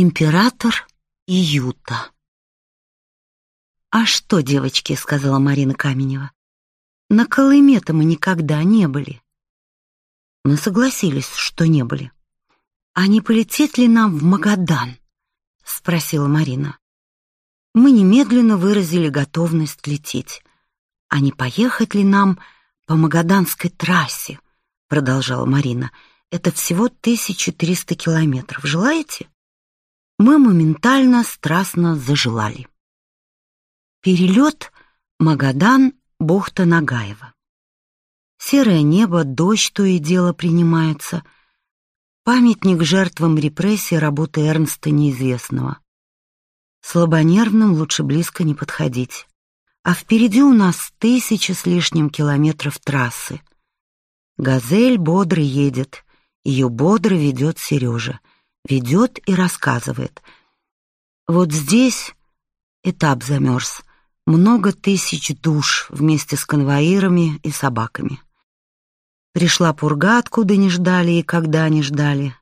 Император и Юта. «А что, девочки», — сказала Марина Каменева, — «на Колыме-то мы никогда не были». Мы согласились, что не были. «А не полететь ли нам в Магадан?» — спросила Марина. Мы немедленно выразили готовность лететь. «А не поехать ли нам по Магаданской трассе?» — продолжала Марина. «Это всего 1300 километров. Желаете?» Мы моментально страстно зажелали. Перелет Магадан, бухта Нагаева. Серое небо, дождь то и дело принимается. Памятник жертвам репрессий работы Эрнста Неизвестного. Слабонервным лучше близко не подходить. А впереди у нас тысячи с лишним километров трассы. Газель бодро едет, ее бодро ведет Сережа ведет и рассказывает. Вот здесь этап замерз. Много тысяч душ вместе с конвоирами и собаками. Пришла пурга, откуда не ждали и когда не ждали.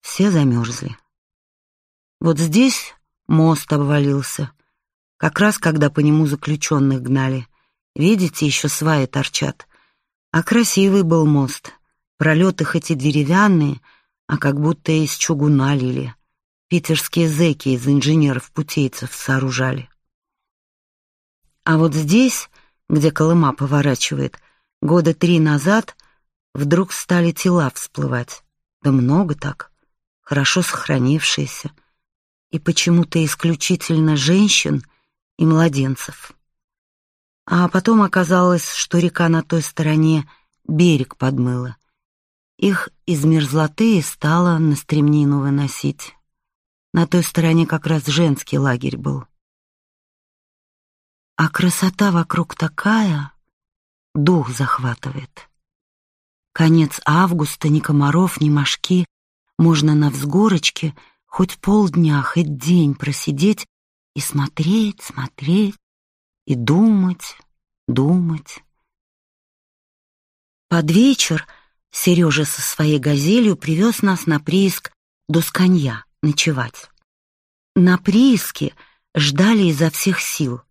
Все замерзли. Вот здесь мост обвалился. Как раз когда по нему заключенных гнали. Видите, еще сваи торчат. А красивый был мост. Пролеты хоть и деревянные, а как будто из чугуна лили. Питерские зэки из инженеров-путейцев сооружали. А вот здесь, где Колыма поворачивает, года три назад вдруг стали тела всплывать. Да много так, хорошо сохранившиеся. И почему-то исключительно женщин и младенцев. А потом оказалось, что река на той стороне берег подмыла. Их из мерзлоты и стало на стремнину выносить. На той стороне как раз женский лагерь был. А красота вокруг такая, дух захватывает. Конец августа, ни комаров, ни мошки, можно на взгорочке хоть полдня, хоть день просидеть и смотреть, смотреть, и думать, думать. Под вечер — Сережа со своей газелью привез нас на прииск до Сканья ночевать. На прииске ждали изо всех сил.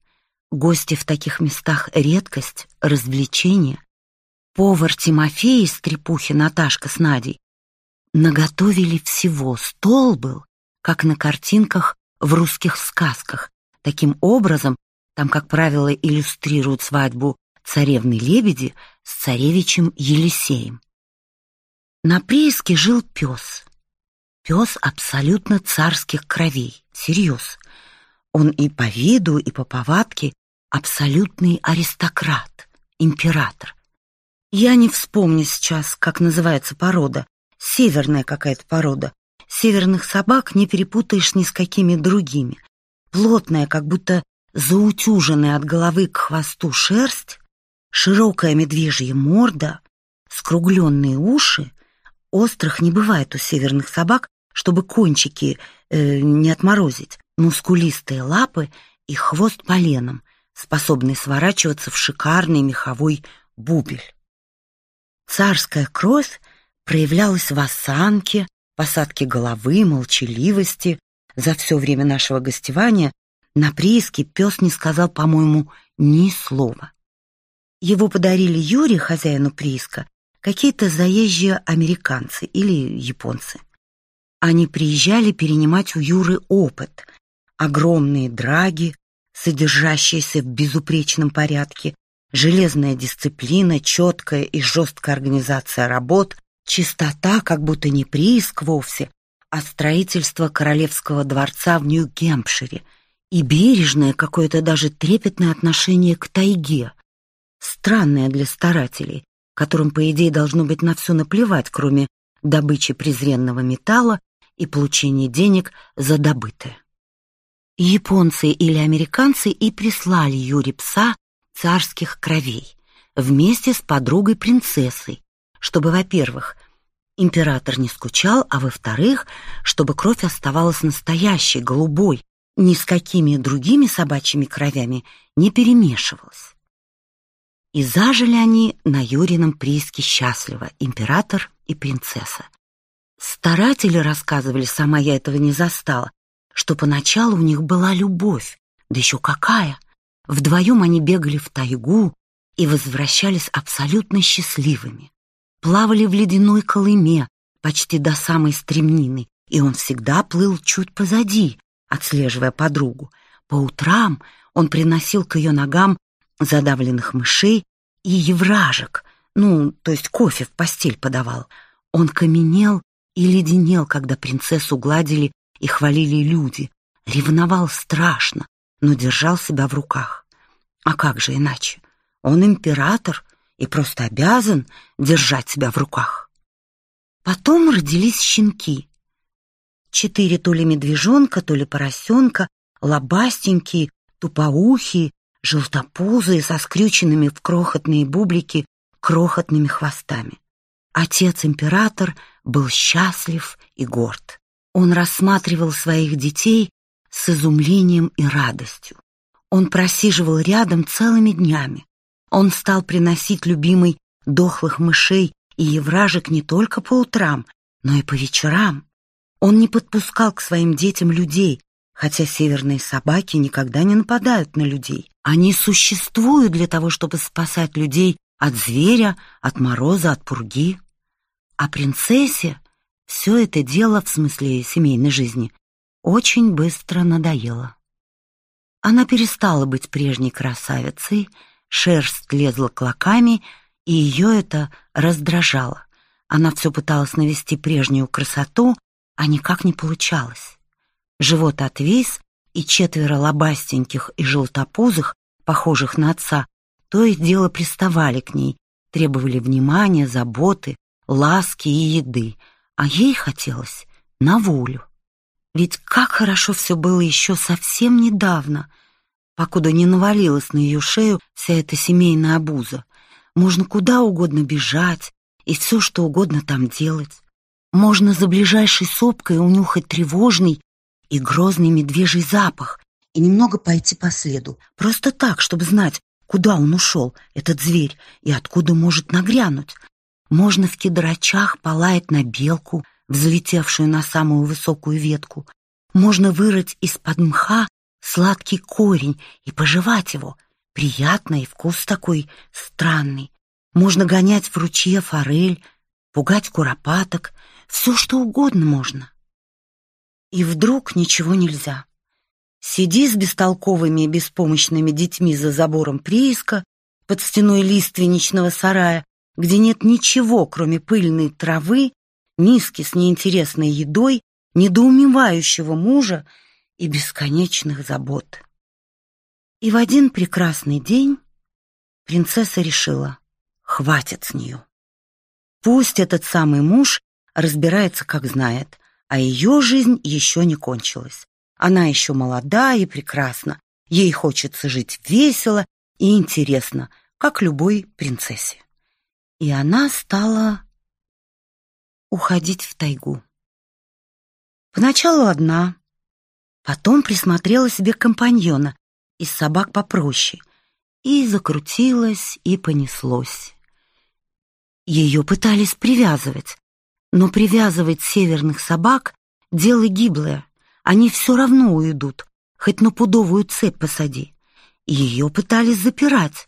Гости в таких местах — редкость, развлечение. Повар Тимофей из Трепухи Наташка с Надей наготовили всего. Стол был, как на картинках в русских сказках. Таким образом, там, как правило, иллюстрируют свадьбу царевны-лебеди с царевичем Елисеем. На прииске жил пес. Пес абсолютно царских кровей, серьез. Он и по виду, и по повадке абсолютный аристократ, император. Я не вспомню сейчас, как называется порода. Северная какая-то порода. Северных собак не перепутаешь ни с какими другими. Плотная, как будто заутюженная от головы к хвосту шерсть, широкая медвежья морда, скругленные уши, Острых не бывает у северных собак, чтобы кончики э, не отморозить. Мускулистые лапы и хвост поленом, способный сворачиваться в шикарный меховой бубель. Царская кровь проявлялась в осанке, посадке головы, молчаливости. За все время нашего гостевания на прииске пес не сказал, по-моему, ни слова. Его подарили Юре, хозяину прииска, какие-то заезжие американцы или японцы. Они приезжали перенимать у Юры опыт. Огромные драги, содержащиеся в безупречном порядке, железная дисциплина, четкая и жесткая организация работ, чистота, как будто не прииск вовсе, а строительство королевского дворца в Нью-Гемпшире и бережное какое-то даже трепетное отношение к тайге, странное для старателей, которым, по идее, должно быть на все наплевать, кроме добычи презренного металла и получения денег за добытое. Японцы или американцы и прислали Юре пса царских кровей вместе с подругой-принцессой, чтобы, во-первых, император не скучал, а во-вторых, чтобы кровь оставалась настоящей, голубой, ни с какими другими собачьими кровями не перемешивалась. И зажили они на Юрином прииске счастливо, император и принцесса. Старатели рассказывали, сама я этого не застала, что поначалу у них была любовь, да еще какая. Вдвоем они бегали в тайгу и возвращались абсолютно счастливыми. Плавали в ледяной колыме почти до самой стремнины, и он всегда плыл чуть позади, отслеживая подругу. По утрам он приносил к ее ногам задавленных мышей и евражек, ну, то есть кофе в постель подавал. Он каменел и леденел, когда принцессу гладили и хвалили люди. Ревновал страшно, но держал себя в руках. А как же иначе? Он император и просто обязан держать себя в руках. Потом родились щенки. Четыре то ли медвежонка, то ли поросенка, лобастенькие, тупоухие, желтопузые, со скрюченными в крохотные бублики крохотными хвостами. Отец-император был счастлив и горд. Он рассматривал своих детей с изумлением и радостью. Он просиживал рядом целыми днями. Он стал приносить любимый дохлых мышей и евражек не только по утрам, но и по вечерам. Он не подпускал к своим детям людей, хотя северные собаки никогда не нападают на людей. Они существуют для того, чтобы спасать людей от зверя, от мороза, от пурги. А принцессе все это дело, в смысле семейной жизни, очень быстро надоело. Она перестала быть прежней красавицей, шерсть лезла клоками, и ее это раздражало. Она все пыталась навести прежнюю красоту, а никак не получалось. Живот отвис, и четверо лобастеньких и желтопузых, похожих на отца, то и дело приставали к ней, требовали внимания, заботы, ласки и еды, а ей хотелось на волю. Ведь как хорошо все было еще совсем недавно, покуда не навалилась на ее шею вся эта семейная обуза. Можно куда угодно бежать и все, что угодно там делать. Можно за ближайшей сопкой унюхать тревожный и грозный медвежий запах и немного пойти по следу, просто так, чтобы знать, куда он ушел, этот зверь, и откуда может нагрянуть. Можно в кедрачах полаять на белку, взлетевшую на самую высокую ветку. Можно вырыть из-под мха сладкий корень и пожевать его. Приятный вкус такой странный. Можно гонять в ручье форель, пугать куропаток, все что угодно можно. И вдруг ничего нельзя. Сиди с бестолковыми и беспомощными детьми за забором прииска, под стеной лиственничного сарая, где нет ничего, кроме пыльной травы, миски с неинтересной едой, недоумевающего мужа и бесконечных забот. И в один прекрасный день принцесса решила, хватит с нее. Пусть этот самый муж разбирается, как знает, а ее жизнь еще не кончилась. Она еще молода и прекрасна, ей хочется жить весело и интересно, как любой принцессе и она стала уходить в тайгу. Поначалу одна, потом присмотрела себе компаньона из собак попроще, и закрутилась, и понеслось. Ее пытались привязывать, но привязывать северных собак — дело гиблое, они все равно уйдут, хоть на пудовую цепь посади. Ее пытались запирать,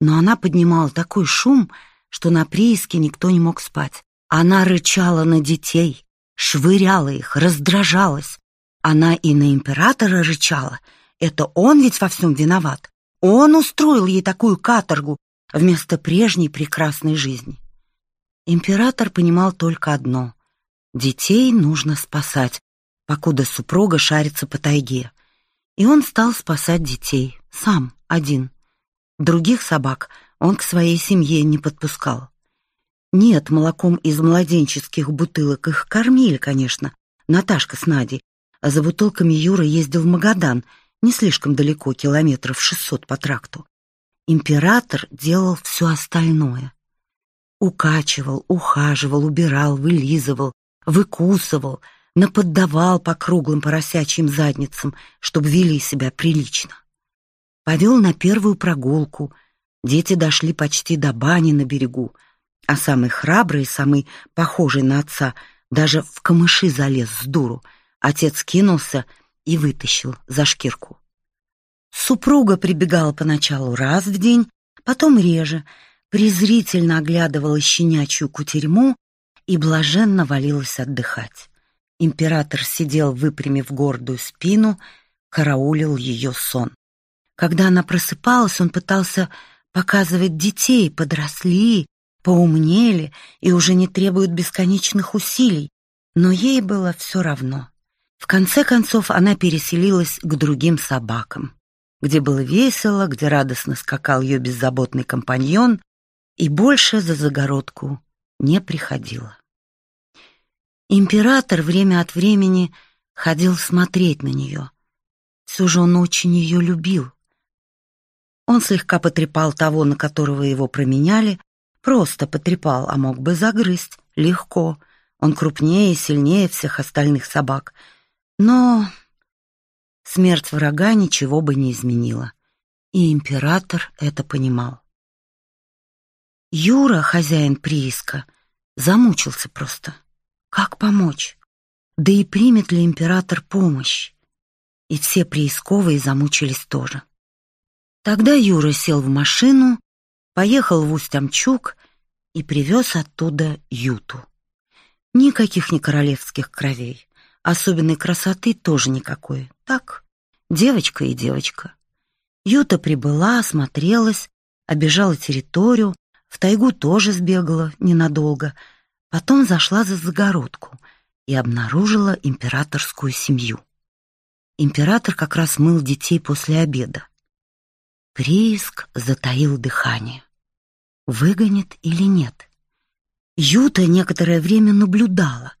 но она поднимала такой шум, что на прииске никто не мог спать. Она рычала на детей, швыряла их, раздражалась. Она и на императора рычала. Это он ведь во всем виноват. Он устроил ей такую каторгу вместо прежней прекрасной жизни. Император понимал только одно — детей нужно спасать, покуда супруга шарится по тайге. И он стал спасать детей, сам, один. Других собак он к своей семье не подпускал. Нет, молоком из младенческих бутылок их кормили, конечно, Наташка с Надей, а за бутылками Юра ездил в Магадан, не слишком далеко, километров шестьсот по тракту. Император делал все остальное. Укачивал, ухаживал, убирал, вылизывал, выкусывал, наподдавал по круглым поросячьим задницам, чтобы вели себя прилично. Повел на первую прогулку — Дети дошли почти до бани на берегу, а самый храбрый, самый похожий на отца, даже в камыши залез с дуру. Отец кинулся и вытащил за шкирку. Супруга прибегала поначалу раз в день, потом реже, презрительно оглядывала щенячью кутерьму и блаженно валилась отдыхать. Император сидел, выпрямив гордую спину, караулил ее сон. Когда она просыпалась, он пытался показывать детей, подросли, поумнели и уже не требуют бесконечных усилий, но ей было все равно. В конце концов она переселилась к другим собакам, где было весело, где радостно скакал ее беззаботный компаньон, и больше за загородку не приходила. Император время от времени ходил смотреть на нее. Все же он очень ее любил. Он слегка потрепал того, на которого его променяли, просто потрепал, а мог бы загрызть, легко. Он крупнее и сильнее всех остальных собак. Но смерть врага ничего бы не изменила. И император это понимал. Юра, хозяин прииска, замучился просто. Как помочь? Да и примет ли император помощь? И все приисковые замучились тоже. Тогда Юра сел в машину, поехал в Усть-Амчук и привез оттуда Юту. Никаких не королевских кровей, особенной красоты тоже никакой. Так, девочка и девочка. Юта прибыла, осмотрелась, обежала территорию, в тайгу тоже сбегала ненадолго, потом зашла за загородку и обнаружила императорскую семью. Император как раз мыл детей после обеда. Прииск затаил дыхание. Выгонит или нет? Юта некоторое время наблюдала,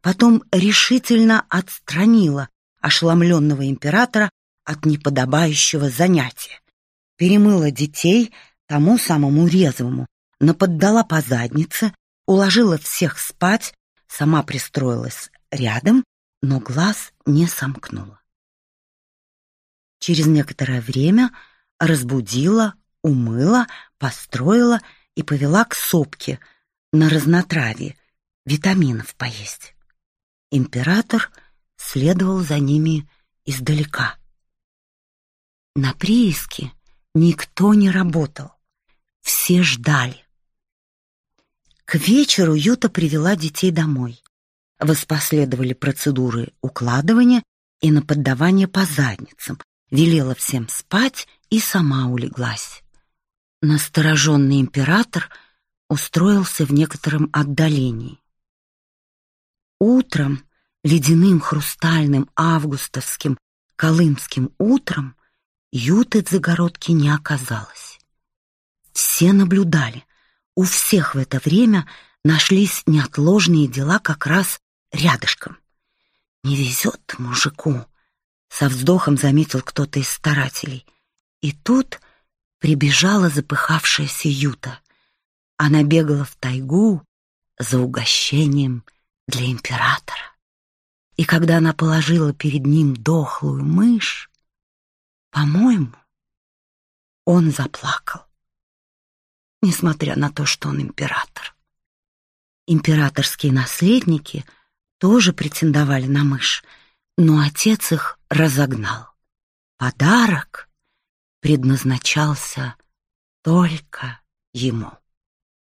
потом решительно отстранила ошеломленного императора от неподобающего занятия, перемыла детей тому самому резвому, наподдала по заднице, уложила всех спать, сама пристроилась рядом, но глаз не сомкнула. Через некоторое время разбудила, умыла, построила и повела к сопке на разнотравье, витаминов поесть. Император следовал за ними издалека. На прииске никто не работал. Все ждали. К вечеру Юта привела детей домой. Воспоследовали процедуры укладывания и наподдавания по задницам, велела всем спать и сама улеглась. Настороженный император устроился в некотором отдалении. Утром, ледяным хрустальным августовским колымским утром, Юты загородки не оказалось. Все наблюдали. У всех в это время нашлись неотложные дела как раз рядышком. Не везет мужику, со вздохом заметил кто-то из старателей. И тут прибежала запыхавшаяся Юта. Она бегала в тайгу за угощением для императора. И когда она положила перед ним дохлую мышь, по-моему, он заплакал несмотря на то, что он император. Императорские наследники тоже претендовали на мышь, но отец их разогнал. Подарок предназначался только ему.